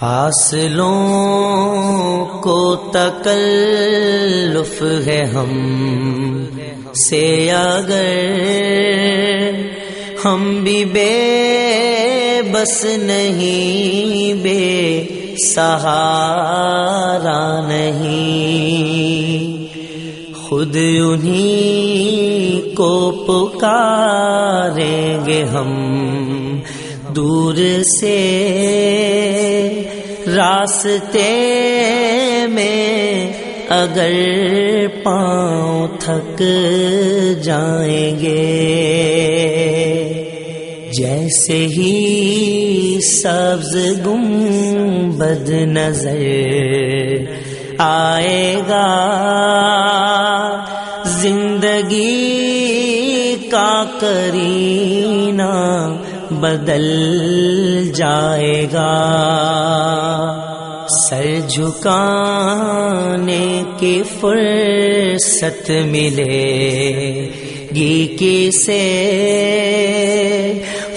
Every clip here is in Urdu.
فاصلوں کو تکلف ہے ہم سے اگر ہم بھی بے بس نہیں، بے سہارا نہیں۔ خود انہیں کو پکاریں گے ہم۔ دور سے راستے میں اگر پاؤں تھک جائیں گے، جیسے ہی سبز گم بد نظر آئے گا، زندگی کا کرینا بدل جائے گا۔ سر جھکانے کی فرصت ملے گی کسے۔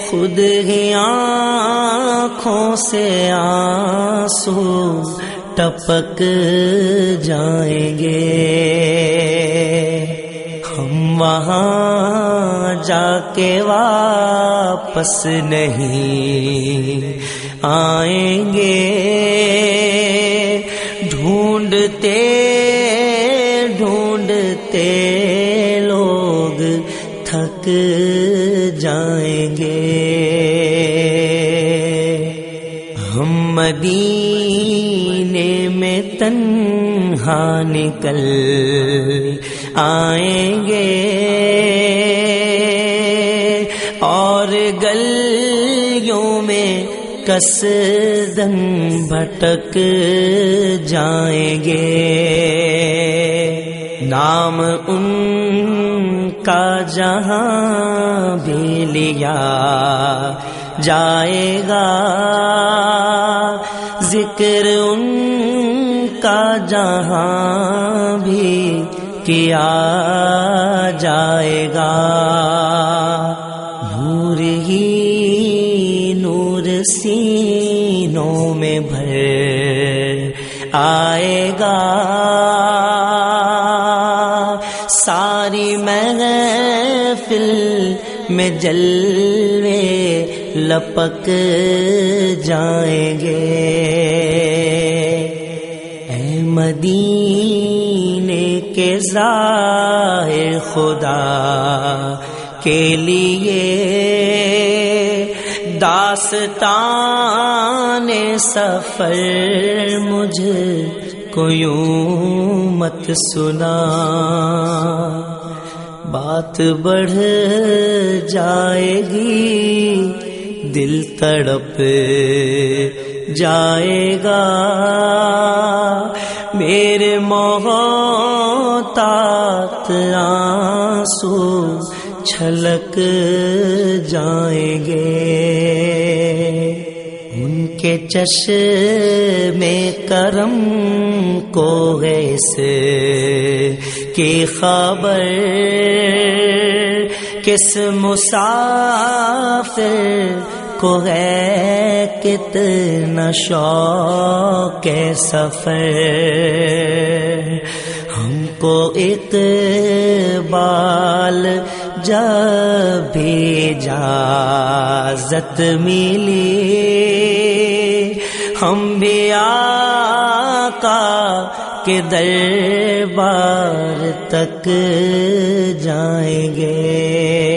خود ہی آنکھوں سے آنسو ٹپک جائیں گے۔ ہم وہاں جا کے واپس نہیں۔ آئیں گے، ڈھونڈتے ڈھونڈتے لوگ تھک جائیں گے۔ ہم مدینے میں تنہا نکل آئیں گے۔ کس دن بھٹک جائیں گے۔ نام ان کا جہاں بھی لیا جائے گا۔ ذکر ان کا جہاں بھی کیا جائے گا۔ سینوں میں بھر آئے گا۔ ساری محفل میں جلوے لپک جائیں گے۔ اے مدینے کے ظاہر خدا کے لیے داستان سفر مجھ کو یوں مت سنا۔ بات بڑھ جائے گی، دل تڑپ جائے گا۔ میرے محتاط آنسو چھلک جائیں گے۔ کے چشم میں کرم کو گیس کی خبر کس مسافر کو ہے کتنا شوق سفر؟ ہم کو اقبال جب بھی اجازت ملی ہم بھی آقا کے دربار تک جائیں گے۔